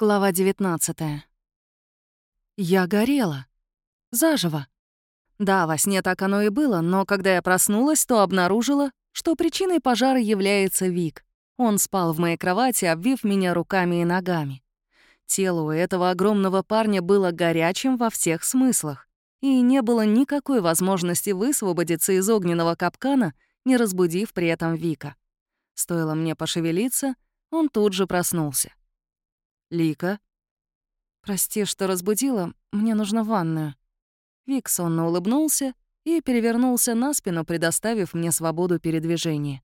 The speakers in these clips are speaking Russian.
Глава 19 Я горела. Заживо. Да, во сне так оно и было, но когда я проснулась, то обнаружила, что причиной пожара является Вик. Он спал в моей кровати, обвив меня руками и ногами. Тело у этого огромного парня было горячим во всех смыслах, и не было никакой возможности высвободиться из огненного капкана, не разбудив при этом Вика. Стоило мне пошевелиться, он тут же проснулся. «Лика?» «Прости, что разбудила, мне нужно ванную». Вик сонно улыбнулся и перевернулся на спину, предоставив мне свободу передвижения.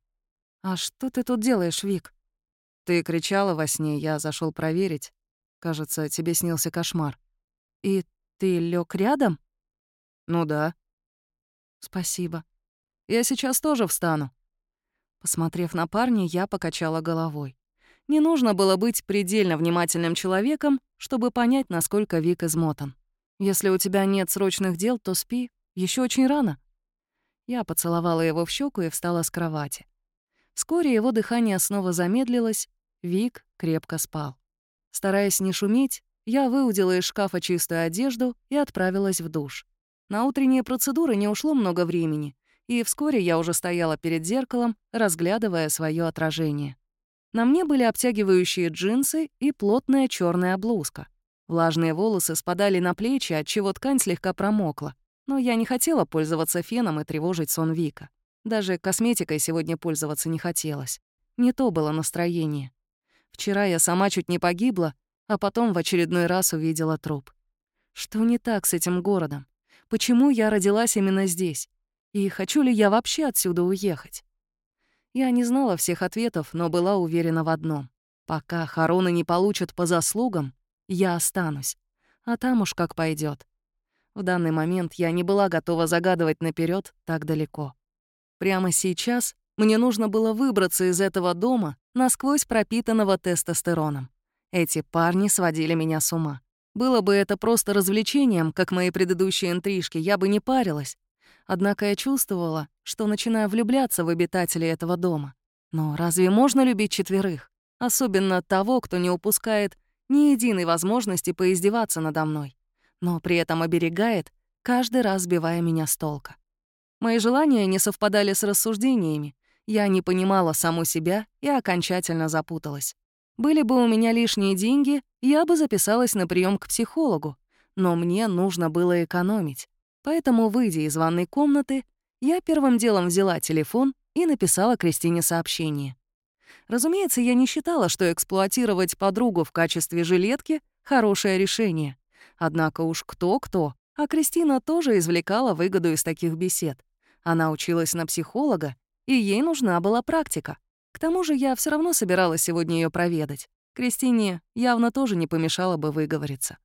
«А что ты тут делаешь, Вик?» «Ты кричала во сне, я зашел проверить. Кажется, тебе снился кошмар». «И ты лег рядом?» «Ну да». «Спасибо. Я сейчас тоже встану». Посмотрев на парня, я покачала головой. Не нужно было быть предельно внимательным человеком, чтобы понять, насколько Вик измотан. Если у тебя нет срочных дел, то спи. Еще очень рано. Я поцеловала его в щеку и встала с кровати. Вскоре его дыхание снова замедлилось, Вик крепко спал. Стараясь не шуметь, я выудила из шкафа чистую одежду и отправилась в душ. На утренние процедуры не ушло много времени, и вскоре я уже стояла перед зеркалом, разглядывая свое отражение. На мне были обтягивающие джинсы и плотная черная блузка. Влажные волосы спадали на плечи, отчего ткань слегка промокла. Но я не хотела пользоваться феном и тревожить сон Вика. Даже косметикой сегодня пользоваться не хотелось. Не то было настроение. Вчера я сама чуть не погибла, а потом в очередной раз увидела труп. Что не так с этим городом? Почему я родилась именно здесь? И хочу ли я вообще отсюда уехать? Я не знала всех ответов, но была уверена в одном. Пока Хароны не получат по заслугам, я останусь. А там уж как пойдет. В данный момент я не была готова загадывать наперед так далеко. Прямо сейчас мне нужно было выбраться из этого дома, насквозь пропитанного тестостероном. Эти парни сводили меня с ума. Было бы это просто развлечением, как мои предыдущие интрижки, я бы не парилась. Однако я чувствовала, что начинаю влюбляться в обитателей этого дома. Но разве можно любить четверых? Особенно того, кто не упускает ни единой возможности поиздеваться надо мной, но при этом оберегает, каждый раз сбивая меня с толка. Мои желания не совпадали с рассуждениями, я не понимала саму себя и окончательно запуталась. Были бы у меня лишние деньги, я бы записалась на прием к психологу, но мне нужно было экономить. Поэтому, выйдя из ванной комнаты, я первым делом взяла телефон и написала Кристине сообщение. Разумеется, я не считала, что эксплуатировать подругу в качестве жилетки — хорошее решение. Однако уж кто-кто, а Кристина тоже извлекала выгоду из таких бесед. Она училась на психолога, и ей нужна была практика. К тому же я все равно собиралась сегодня ее проведать. Кристине явно тоже не помешало бы выговориться.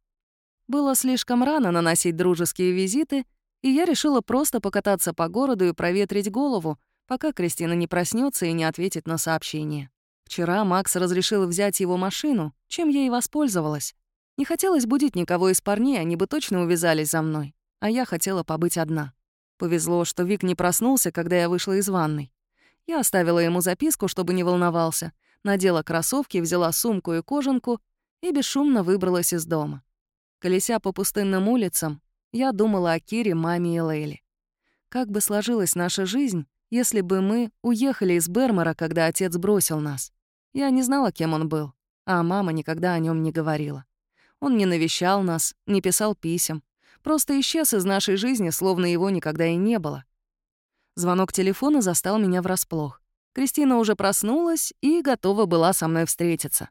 Было слишком рано наносить дружеские визиты, и я решила просто покататься по городу и проветрить голову, пока Кристина не проснется и не ответит на сообщение. Вчера Макс разрешил взять его машину, чем я и воспользовалась. Не хотелось будить никого из парней, они бы точно увязались за мной, а я хотела побыть одна. Повезло, что Вик не проснулся, когда я вышла из ванной. Я оставила ему записку, чтобы не волновался, надела кроссовки, взяла сумку и кожанку и бесшумно выбралась из дома. Колеся по пустынным улицам, я думала о Кире, маме и Лейли. Как бы сложилась наша жизнь, если бы мы уехали из Бермора, когда отец бросил нас? Я не знала, кем он был, а мама никогда о нем не говорила. Он не навещал нас, не писал писем, просто исчез из нашей жизни, словно его никогда и не было. Звонок телефона застал меня врасплох. Кристина уже проснулась и готова была со мной встретиться.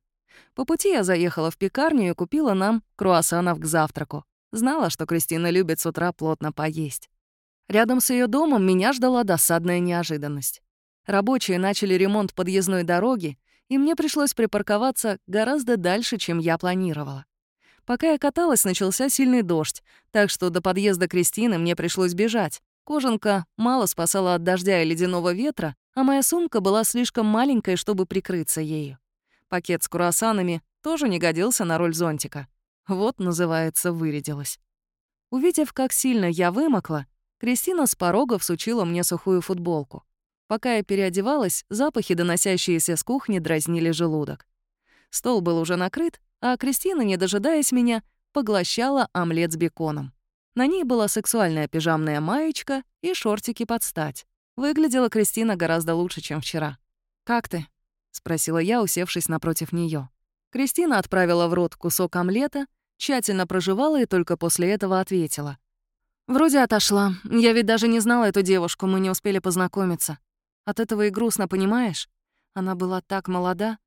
По пути я заехала в пекарню и купила нам круассанов к завтраку. Знала, что Кристина любит с утра плотно поесть. Рядом с ее домом меня ждала досадная неожиданность. Рабочие начали ремонт подъездной дороги, и мне пришлось припарковаться гораздо дальше, чем я планировала. Пока я каталась, начался сильный дождь, так что до подъезда Кристины мне пришлось бежать. Кожанка мало спасала от дождя и ледяного ветра, а моя сумка была слишком маленькой, чтобы прикрыться ею. Пакет с круассанами тоже не годился на роль зонтика. Вот, называется, вырядилась. Увидев, как сильно я вымокла, Кристина с порога всучила мне сухую футболку. Пока я переодевалась, запахи, доносящиеся с кухни, дразнили желудок. Стол был уже накрыт, а Кристина, не дожидаясь меня, поглощала омлет с беконом. На ней была сексуальная пижамная маечка и шортики под стать. Выглядела Кристина гораздо лучше, чем вчера. «Как ты?» — спросила я, усевшись напротив нее. Кристина отправила в рот кусок омлета, тщательно проживала и только после этого ответила. «Вроде отошла. Я ведь даже не знала эту девушку, мы не успели познакомиться. От этого и грустно, понимаешь? Она была так молода.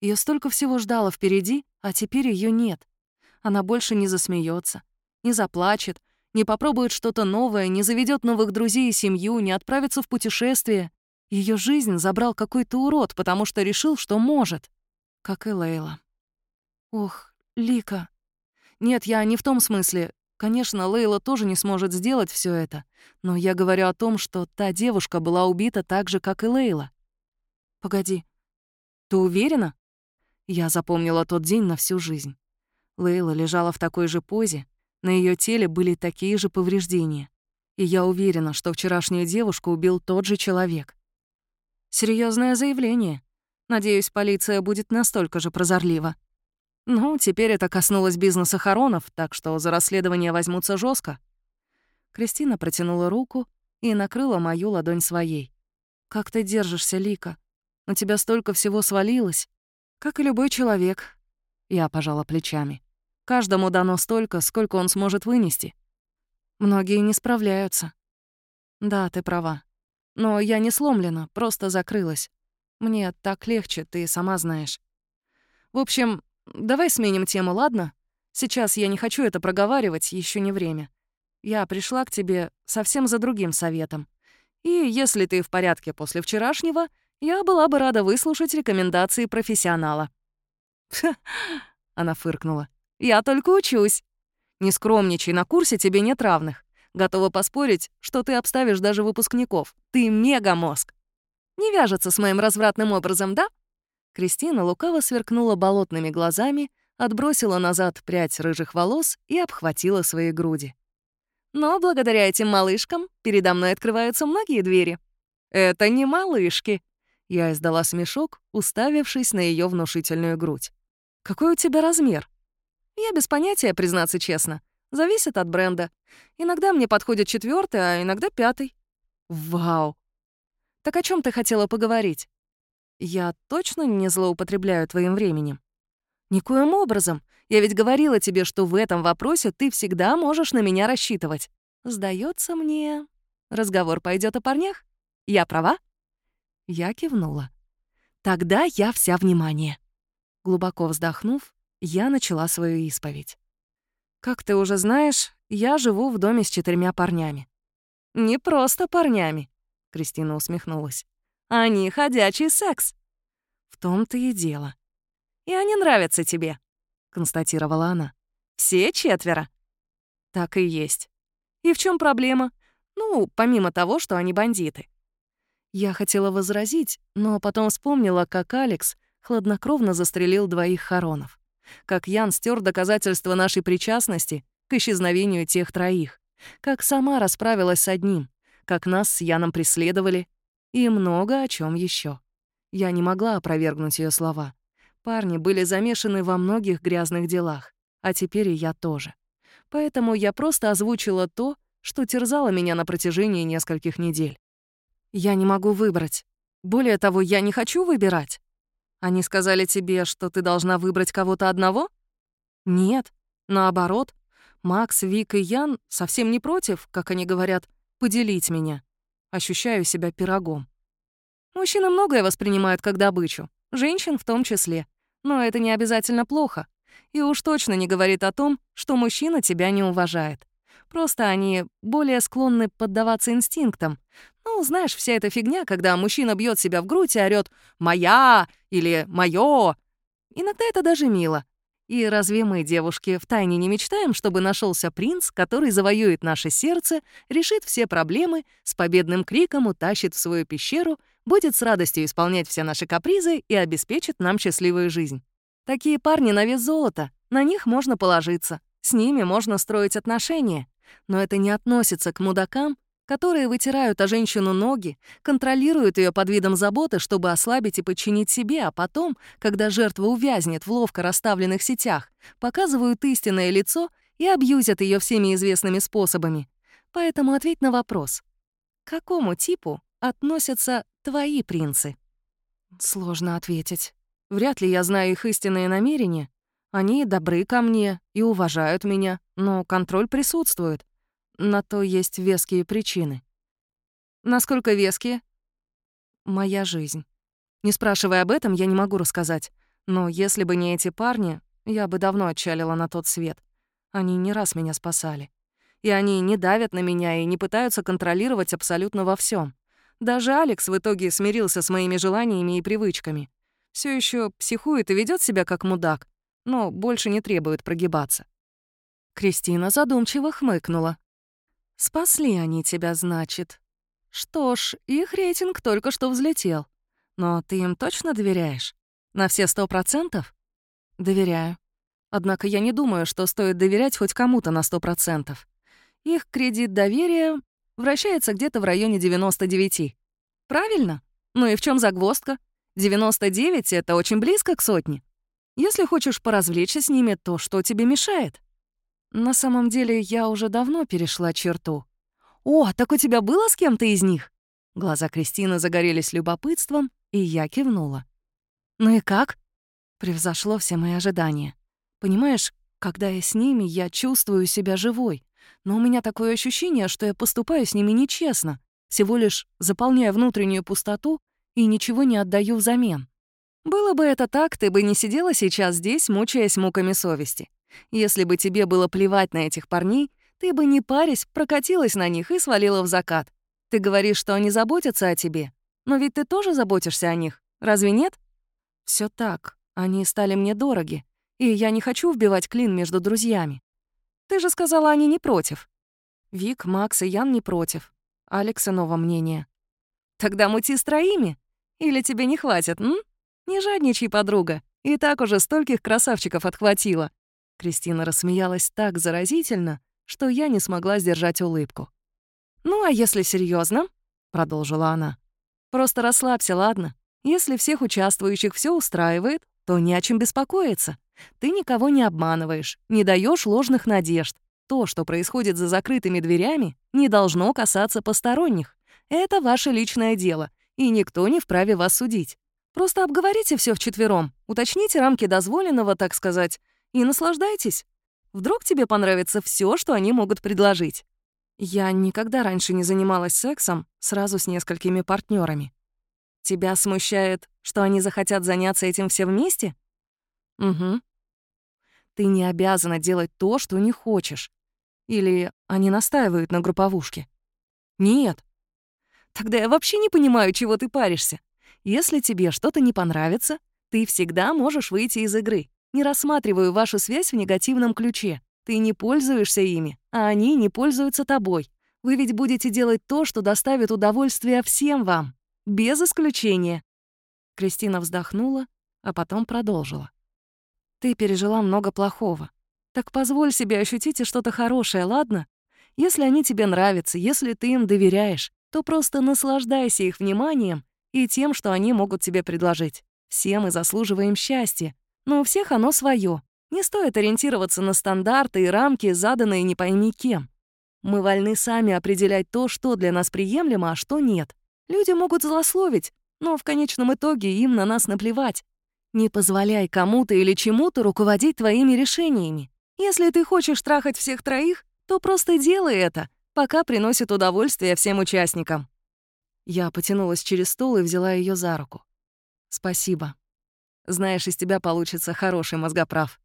Ее столько всего ждало впереди, а теперь ее нет. Она больше не засмеется, не заплачет, не попробует что-то новое, не заведет новых друзей и семью, не отправится в путешествие. Ее жизнь забрал какой-то урод, потому что решил, что может. Как и Лейла. Ох, Лика. Нет, я не в том смысле. Конечно, Лейла тоже не сможет сделать все это. Но я говорю о том, что та девушка была убита так же, как и Лейла. Погоди. Ты уверена? Я запомнила тот день на всю жизнь. Лейла лежала в такой же позе, на ее теле были такие же повреждения. И я уверена, что вчерашнюю девушку убил тот же человек. Серьезное заявление. Надеюсь, полиция будет настолько же прозорлива. Ну, теперь это коснулось бизнеса Харонов, так что за расследование возьмутся жестко. Кристина протянула руку и накрыла мою ладонь своей. «Как ты держишься, Лика? На тебя столько всего свалилось. Как и любой человек». Я пожала плечами. Каждому дано столько, сколько он сможет вынести. Многие не справляются. Да, ты права. Но я не сломлена, просто закрылась. Мне так легче, ты сама знаешь. В общем, давай сменим тему, ладно? Сейчас я не хочу это проговаривать, еще не время. Я пришла к тебе совсем за другим советом. И если ты в порядке после вчерашнего, я была бы рада выслушать рекомендации профессионала. Она фыркнула. «Я только учусь. Не скромничай, на курсе тебе нет равных. Готова поспорить, что ты обставишь даже выпускников. Ты мегамозг. Не вяжется с моим развратным образом, да?» Кристина лукаво сверкнула болотными глазами, отбросила назад прядь рыжих волос и обхватила свои груди. «Но благодаря этим малышкам передо мной открываются многие двери. Это не малышки!» Я издала смешок, уставившись на ее внушительную грудь. «Какой у тебя размер?» «Я без понятия, признаться честно. Зависит от бренда. Иногда мне подходит четвертый, а иногда пятый. Вау! Так о чем ты хотела поговорить? Я точно не злоупотребляю твоим временем? Никоим образом. Я ведь говорила тебе, что в этом вопросе ты всегда можешь на меня рассчитывать. Сдается мне, разговор пойдет о парнях? Я права? Я кивнула. Тогда я вся внимание. Глубоко вздохнув, я начала свою исповедь. Как ты уже знаешь, я живу в доме с четырьмя парнями. Не просто парнями, Кристина усмехнулась. Они ходячий секс. В том-то и дело. И они нравятся тебе, констатировала она. Все четверо. Так и есть. И в чем проблема? Ну, помимо того, что они бандиты. Я хотела возразить, но потом вспомнила, как Алекс хладнокровно застрелил двоих хоронов как Ян стер доказательства нашей причастности к исчезновению тех троих, как сама расправилась с одним, как нас с Яном преследовали и много о чем еще. Я не могла опровергнуть ее слова. Парни были замешаны во многих грязных делах, а теперь и я тоже. Поэтому я просто озвучила то, что терзало меня на протяжении нескольких недель. Я не могу выбрать. Более того, я не хочу выбирать. Они сказали тебе, что ты должна выбрать кого-то одного? Нет, наоборот. Макс, Вик и Ян совсем не против, как они говорят, поделить меня. Ощущаю себя пирогом. Мужчины многое воспринимают как добычу, женщин в том числе. Но это не обязательно плохо. И уж точно не говорит о том, что мужчина тебя не уважает. Просто они более склонны поддаваться инстинктам. Ну, знаешь, вся эта фигня, когда мужчина бьет себя в грудь и орёт «моя» или «моё». Иногда это даже мило. И разве мы, девушки, втайне не мечтаем, чтобы нашелся принц, который завоюет наше сердце, решит все проблемы, с победным криком утащит в свою пещеру, будет с радостью исполнять все наши капризы и обеспечит нам счастливую жизнь? Такие парни на вес золота, на них можно положиться, с ними можно строить отношения. Но это не относится к мудакам, которые вытирают о женщину ноги, контролируют ее под видом заботы, чтобы ослабить и подчинить себе, а потом, когда жертва увязнет в ловко расставленных сетях, показывают истинное лицо и абьюзят ее всеми известными способами. Поэтому ответь на вопрос. К какому типу относятся твои принцы? Сложно ответить. Вряд ли я знаю их истинные намерения. Они добры ко мне и уважают меня, но контроль присутствует. На то есть веские причины. Насколько веские? Моя жизнь. Не спрашивая об этом, я не могу рассказать. Но если бы не эти парни, я бы давно отчалила на тот свет. Они не раз меня спасали. И они не давят на меня и не пытаются контролировать абсолютно во всем. Даже Алекс в итоге смирился с моими желаниями и привычками. Все еще психует и ведет себя как мудак, но больше не требует прогибаться. Кристина задумчиво хмыкнула. «Спасли они тебя, значит. Что ж, их рейтинг только что взлетел. Но ты им точно доверяешь? На все сто процентов?» «Доверяю. Однако я не думаю, что стоит доверять хоть кому-то на сто процентов. Их кредит доверия вращается где-то в районе 99. Правильно? Ну и в чем загвоздка? 99 — это очень близко к сотне. Если хочешь поразвлечься с ними, то что тебе мешает? На самом деле, я уже давно перешла черту. «О, так у тебя было с кем-то из них?» Глаза Кристины загорелись любопытством, и я кивнула. «Ну и как?» Превзошло все мои ожидания. Понимаешь, когда я с ними, я чувствую себя живой. Но у меня такое ощущение, что я поступаю с ними нечестно, всего лишь заполняя внутреннюю пустоту и ничего не отдаю взамен. Было бы это так, ты бы не сидела сейчас здесь, мучаясь муками совести. Если бы тебе было плевать на этих парней, ты бы, не парясь, прокатилась на них и свалила в закат. Ты говоришь, что они заботятся о тебе, но ведь ты тоже заботишься о них, разве нет? Все так, они стали мне дороги, и я не хочу вбивать клин между друзьями. Ты же сказала, они не против. Вик, Макс и Ян не против. Алекс иного мнения. Тогда мути с троими. Или тебе не хватит, м? Не жадничай, подруга. И так уже стольких красавчиков отхватила. Кристина рассмеялась так заразительно, что я не смогла сдержать улыбку. «Ну, а если серьезно, продолжила она, — «просто расслабься, ладно? Если всех участвующих все устраивает, то не о чем беспокоиться. Ты никого не обманываешь, не даешь ложных надежд. То, что происходит за закрытыми дверями, не должно касаться посторонних. Это ваше личное дело, и никто не вправе вас судить. Просто обговорите все вчетвером, уточните рамки дозволенного, так сказать, и наслаждайтесь. Вдруг тебе понравится все, что они могут предложить. Я никогда раньше не занималась сексом сразу с несколькими партнерами. Тебя смущает, что они захотят заняться этим все вместе? Угу. Ты не обязана делать то, что не хочешь. Или они настаивают на групповушке? Нет. Тогда я вообще не понимаю, чего ты паришься. Если тебе что-то не понравится, ты всегда можешь выйти из игры. Не рассматриваю вашу связь в негативном ключе. Ты не пользуешься ими, а они не пользуются тобой. Вы ведь будете делать то, что доставит удовольствие всем вам. Без исключения. Кристина вздохнула, а потом продолжила. Ты пережила много плохого. Так позволь себе ощутить и что-то хорошее, ладно? Если они тебе нравятся, если ты им доверяешь, то просто наслаждайся их вниманием и тем, что они могут тебе предложить. Все мы заслуживаем счастья, но у всех оно свое. Не стоит ориентироваться на стандарты и рамки, заданные не пойми кем. Мы вольны сами определять то, что для нас приемлемо, а что нет. Люди могут злословить, но в конечном итоге им на нас наплевать. Не позволяй кому-то или чему-то руководить твоими решениями. Если ты хочешь трахать всех троих, то просто делай это, пока приносит удовольствие всем участникам. Я потянулась через стол и взяла ее за руку. «Спасибо. Знаешь, из тебя получится хороший мозгоправ».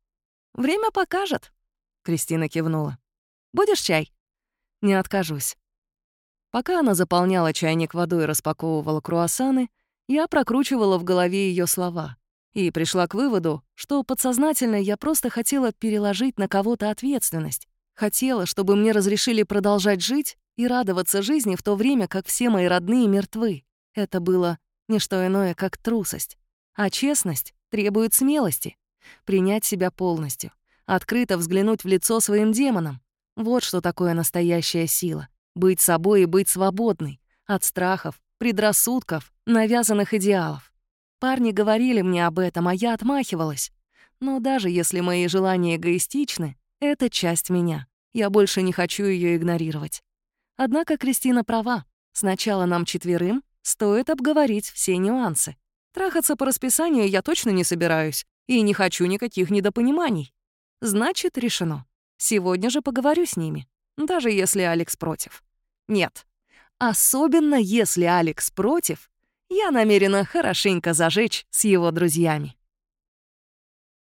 «Время покажет», — Кристина кивнула. «Будешь чай?» «Не откажусь». Пока она заполняла чайник водой и распаковывала круассаны, я прокручивала в голове ее слова и пришла к выводу, что подсознательно я просто хотела переложить на кого-то ответственность. Хотела, чтобы мне разрешили продолжать жить и радоваться жизни в то время, как все мои родные мертвы. Это было не что иное, как трусость. А честность требует смелости. Принять себя полностью. Открыто взглянуть в лицо своим демонам. Вот что такое настоящая сила. Быть собой и быть свободной. От страхов, предрассудков, навязанных идеалов. Парни говорили мне об этом, а я отмахивалась. Но даже если мои желания эгоистичны, это часть меня. Я больше не хочу ее игнорировать. Однако Кристина права. Сначала нам четверым стоит обговорить все нюансы. Трахаться по расписанию я точно не собираюсь и не хочу никаких недопониманий. Значит, решено. Сегодня же поговорю с ними, даже если Алекс против. Нет, особенно если Алекс против, я намерена хорошенько зажечь с его друзьями.